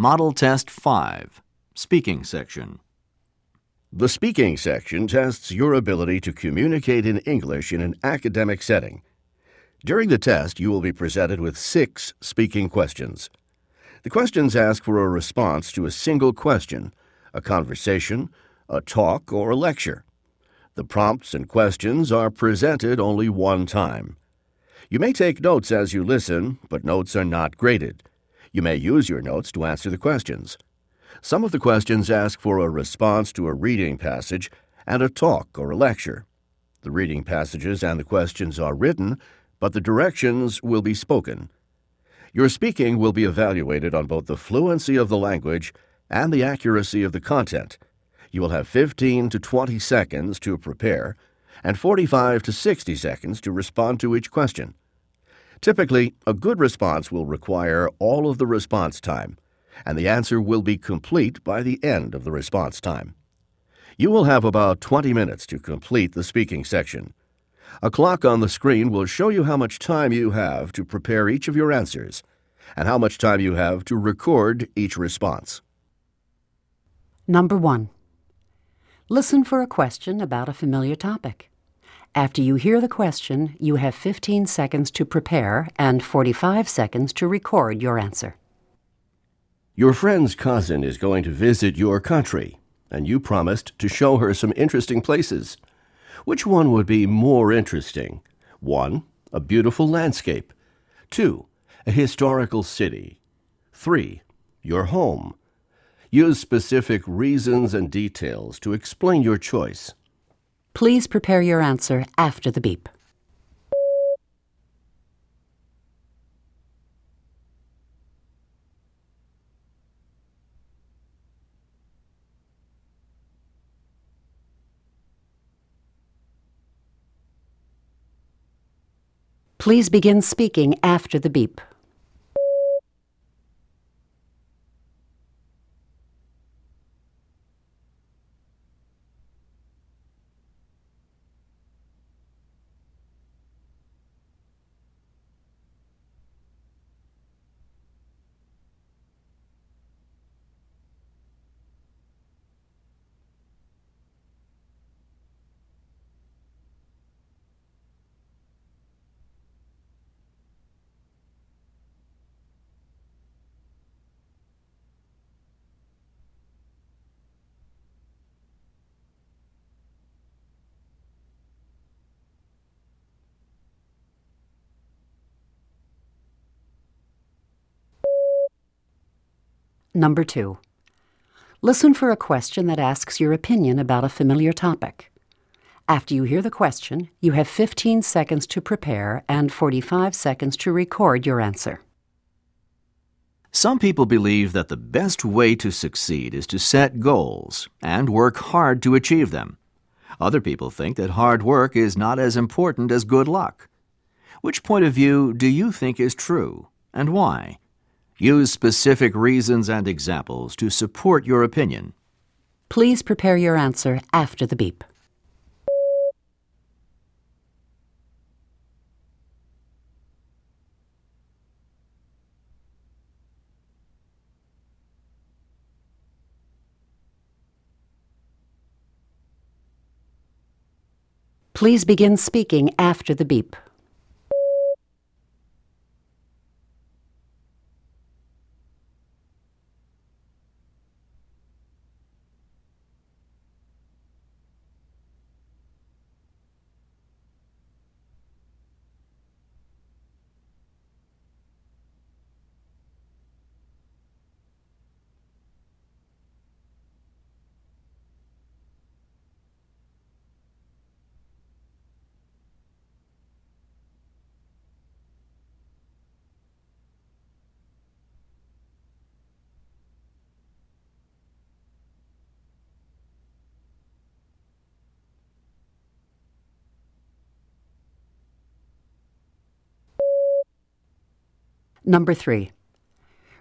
Model Test 5 Speaking Section. The speaking section tests your ability to communicate in English in an academic setting. During the test, you will be presented with six speaking questions. The questions ask for a response to a single question, a conversation, a talk, or a lecture. The prompts and questions are presented only one time. You may take notes as you listen, but notes are not graded. You may use your notes to answer the questions. Some of the questions ask for a response to a reading passage and a talk or a lecture. The reading passages and the questions are written, but the directions will be spoken. Your speaking will be evaluated on both the fluency of the language and the accuracy of the content. You will have 15 to 20 seconds to prepare and 45 to 60 seconds to respond to each question. Typically, a good response will require all of the response time, and the answer will be complete by the end of the response time. You will have about 20 minutes to complete the speaking section. A clock on the screen will show you how much time you have to prepare each of your answers and how much time you have to record each response. Number 1. Listen for a question about a familiar topic. After you hear the question, you have 15 seconds to prepare and 45 seconds to record your answer. Your friend's cousin is going to visit your country, and you promised to show her some interesting places. Which one would be more interesting? 1. A beautiful landscape. 2. A historical city. 3. Your home. Use specific reasons and details to explain your choice. Please prepare your answer after the beep. Please begin speaking after the beep. Number 2. Listen for a question that asks your opinion about a familiar topic. After you hear the question, you have 15 seconds to prepare and 45 seconds to record your answer. Some people believe that the best way to succeed is to set goals and work hard to achieve them. Other people think that hard work is not as important as good luck. Which point of view do you think is true, and why? Use specific reasons and examples to support your opinion. Please prepare your answer after the beep. Please begin speaking after the beep. Number 3.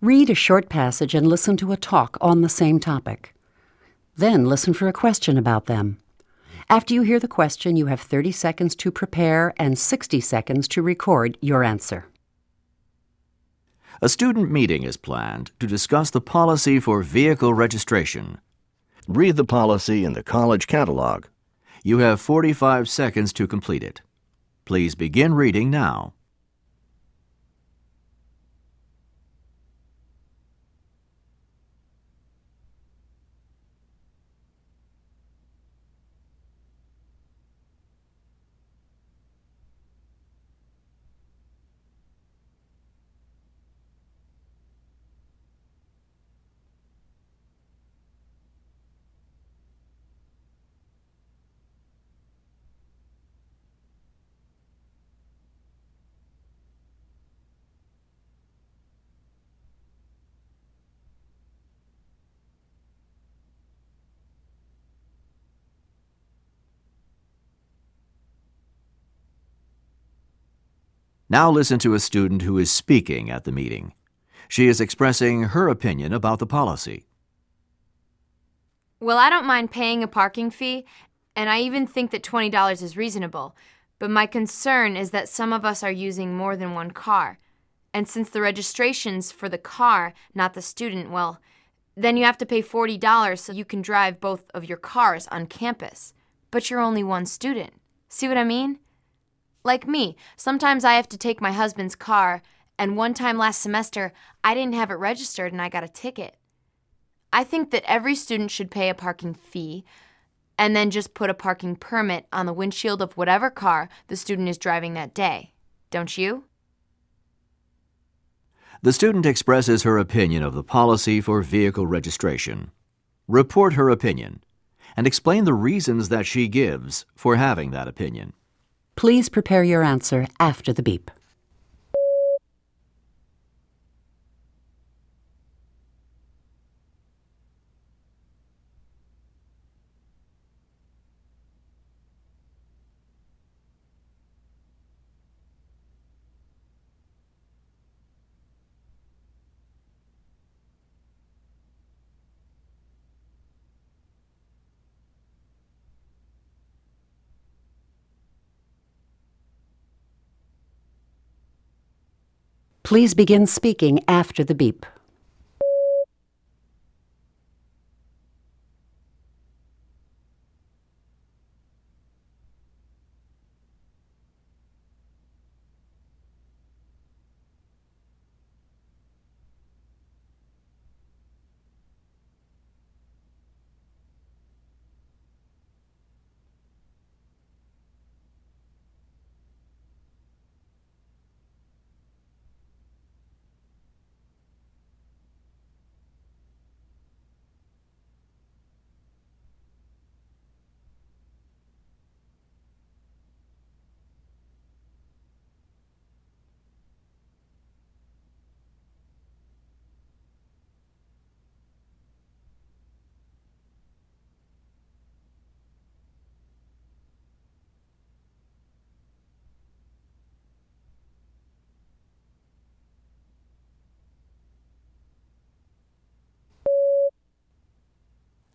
Read a short passage and listen to a talk on the same topic. Then listen for a question about them. After you hear the question, you have 30 seconds to prepare and 60 seconds to record your answer. A student meeting is planned to discuss the policy for vehicle registration. Read the policy in the college catalog. You have 45 seconds to complete it. Please begin reading now. Now listen to a student who is speaking at the meeting. She is expressing her opinion about the policy. Well, I don't mind paying a parking fee, and I even think that $20 is reasonable. But my concern is that some of us are using more than one car. And since the registration's for the car, not the student, well, then you have to pay $40 so you can drive both of your cars on campus. But you're only one student. See what I mean? Like me, sometimes I have to take my husband's car, and one time last semester, I didn't have it registered and I got a ticket. I think that every student should pay a parking fee and then just put a parking permit on the windshield of whatever car the student is driving that day. Don't you? The student expresses her opinion of the policy for vehicle registration. Report her opinion and explain the reasons that she gives for having that opinion. Please prepare your answer after the beep. Please begin speaking after the beep.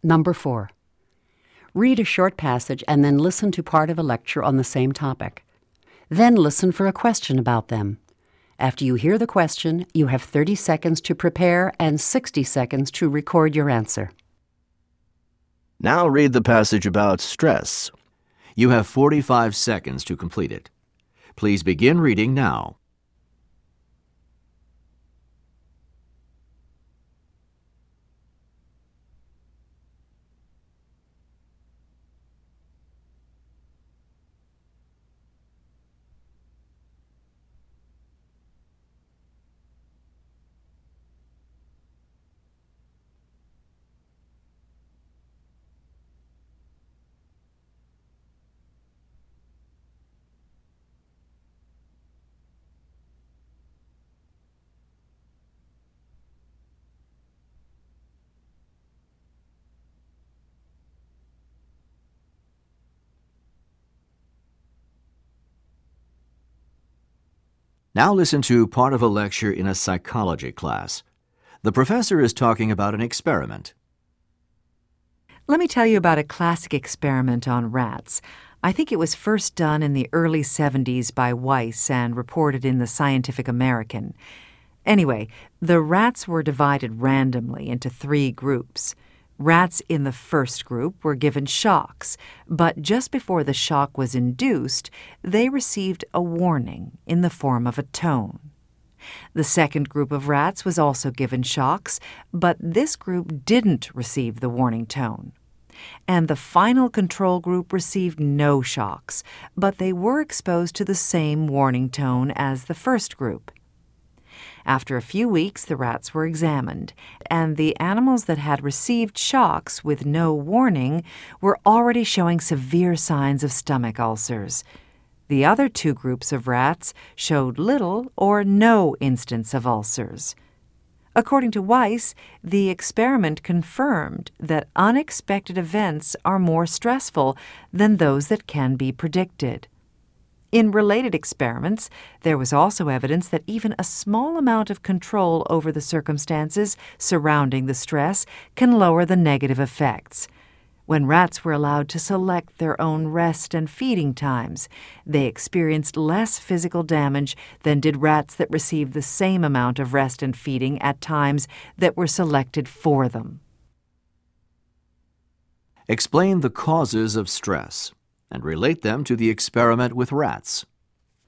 Number four. Read a short passage and then listen to part of a lecture on the same topic. Then listen for a question about them. After you hear the question, you have 30 seconds to prepare and 60 seconds to record your answer. Now read the passage about stress. You have 45 seconds to complete it. Please begin reading now. Now listen to part of a lecture in a psychology class. The professor is talking about an experiment. Let me tell you about a classic experiment on rats. I think it was first done in the early 70s by Weiss and reported in the Scientific American. Anyway, the rats were divided randomly into three groups. Rats in the first group were given shocks, but just before the shock was induced, they received a warning in the form of a tone. The second group of rats was also given shocks, but this group didn't receive the warning tone. And the final control group received no shocks, but they were exposed to the same warning tone as the first group. After a few weeks, the rats were examined, and the animals that had received shocks with no warning were already showing severe signs of stomach ulcers. The other two groups of rats showed little or no instance of ulcers. According to Weiss, the experiment confirmed that unexpected events are more stressful than those that can be predicted. In related experiments, there was also evidence that even a small amount of control over the circumstances surrounding the stress can lower the negative effects. When rats were allowed to select their own rest and feeding times, they experienced less physical damage than did rats that received the same amount of rest and feeding at times that were selected for them. Explain the causes of stress and relate them to the experiment with rats.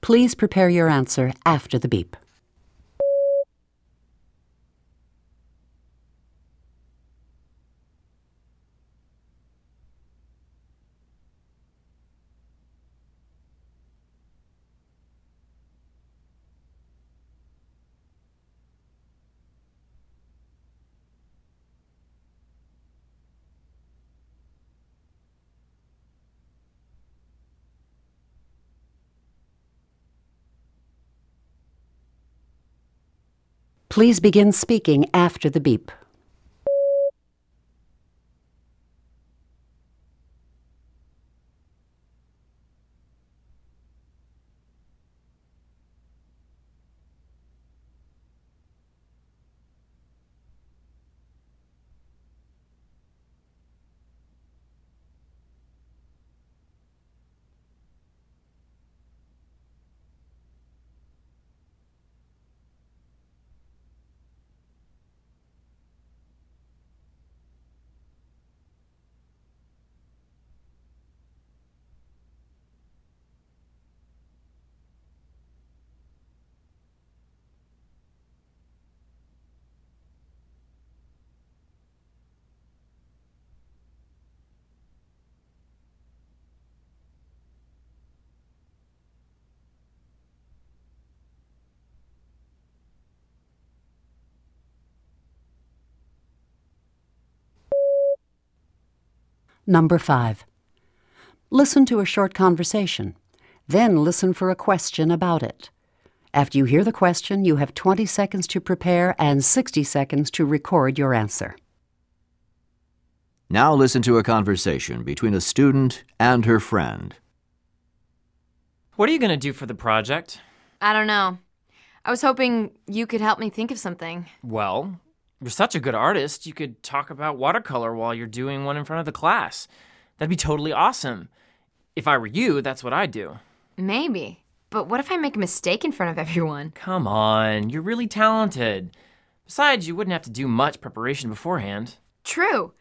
Please prepare your answer after the beep. Please begin speaking after the beep. Number 5. Listen to a short conversation. Then listen for a question about it. After you hear the question, you have 20 seconds to prepare and 60 seconds to record your answer. Now listen to a conversation between a student and her friend. What are you going to do for the project? I don't know. I was hoping you could help me think of something. Well, you're such a good artist, you could talk about watercolor while you're doing one in front of the class. That'd be totally awesome. If I were you, that's what I'd do. Maybe. But what if I make a mistake in front of everyone? Come on, you're really talented. Besides, you wouldn't have to do much preparation beforehand. True.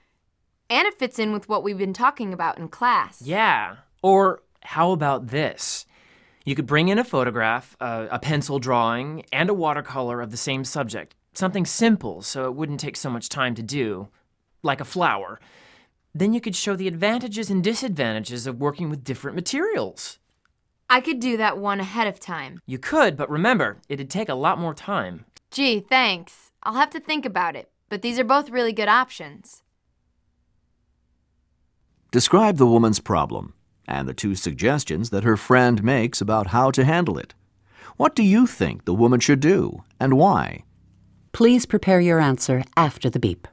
And it fits in with what we've been talking about in class. Yeah. Or how about this? You could bring in a photograph, a, a pencil drawing, and a watercolor of the same subject. Something simple so it wouldn't take so much time to do, like a flower. Then you could show the advantages and disadvantages of working with different materials. I could do that one ahead of time. You could, but remember, it'd take a lot more time. Gee, thanks. I'll have to think about it, but these are both really good options. Describe the woman's problem and the two suggestions that her friend makes about how to handle it. What do you think the woman should do, and why? Please prepare your answer after the beep.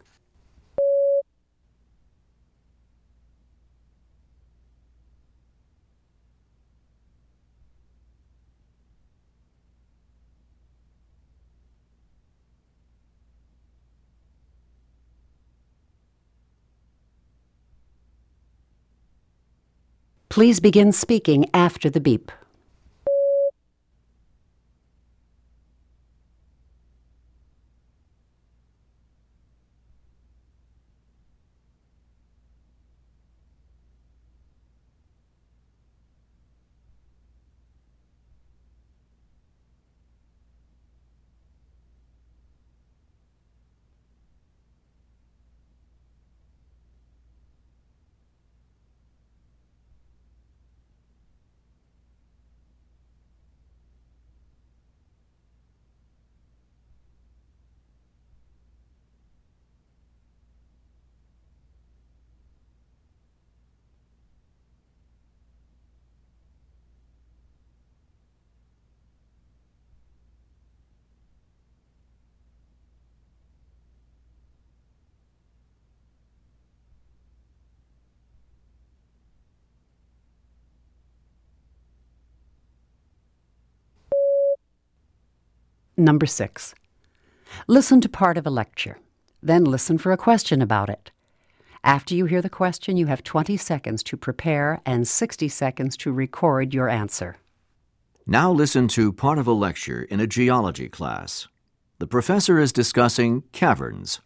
Please begin speaking after the beep. Number six. Listen to part of a lecture. Then listen for a question about it. After you hear the question, you have 20 seconds to prepare and 60 seconds to record your answer. Now listen to part of a lecture in a geology class. The professor is discussing caverns.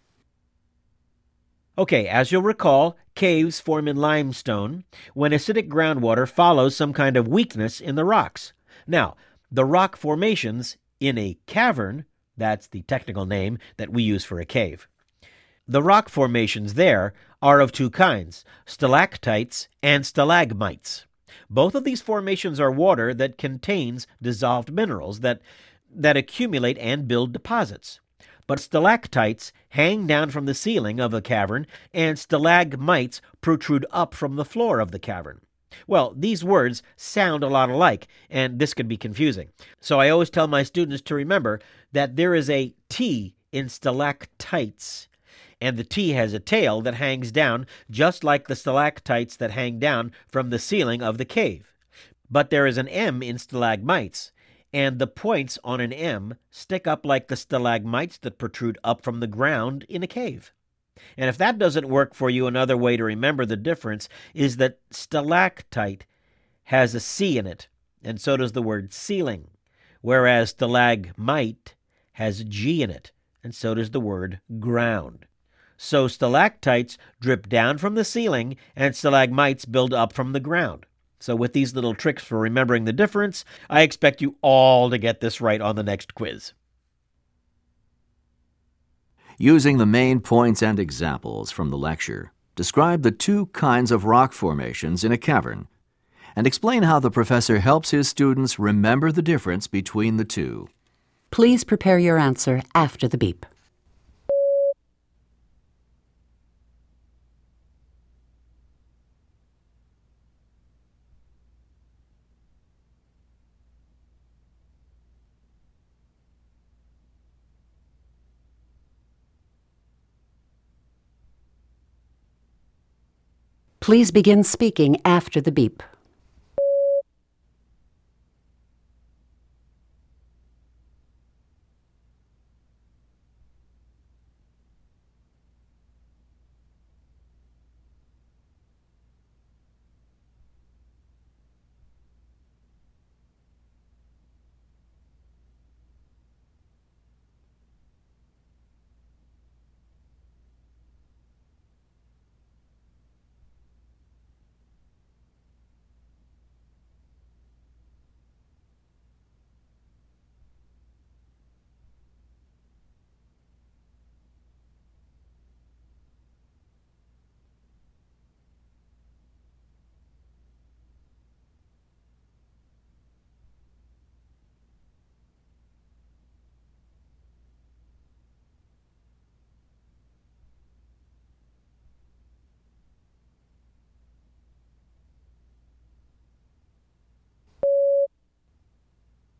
Okay, as you'll recall, caves form in limestone when acidic groundwater follows some kind of weakness in the rocks. Now, the rock formations in a cavern, that's the technical name that we use for a cave. The rock formations there are of two kinds stalactites and stalagmites. Both of these formations are water that contains dissolved minerals that, that accumulate and build deposits. But stalactites hang down from the ceiling of a cavern, and stalagmites protrude up from the floor of the cavern. Well, these words sound a lot alike, and this can be confusing. So I always tell my students to remember that there is a T in stalactites, and the T has a tail that hangs down just like the stalactites that hang down from the ceiling of the cave. But there is an M in stalagmites, and the points on an M stick up like the stalagmites that protrude up from the ground in a cave. And if that doesn't work for you, another way to remember the difference is that stalactite has a C in it, and so does the word ceiling, whereas stalagmite has G in it, and so does the word ground. So stalactites drip down from the ceiling, and stalagmites build up from the ground. So, with these little tricks for remembering the difference, I expect you all to get this right on the next quiz. Using the main points and examples from the lecture, describe the two kinds of rock formations in a cavern and explain how the professor helps his students remember the difference between the two. Please prepare your answer after the beep. Please begin speaking after the beep.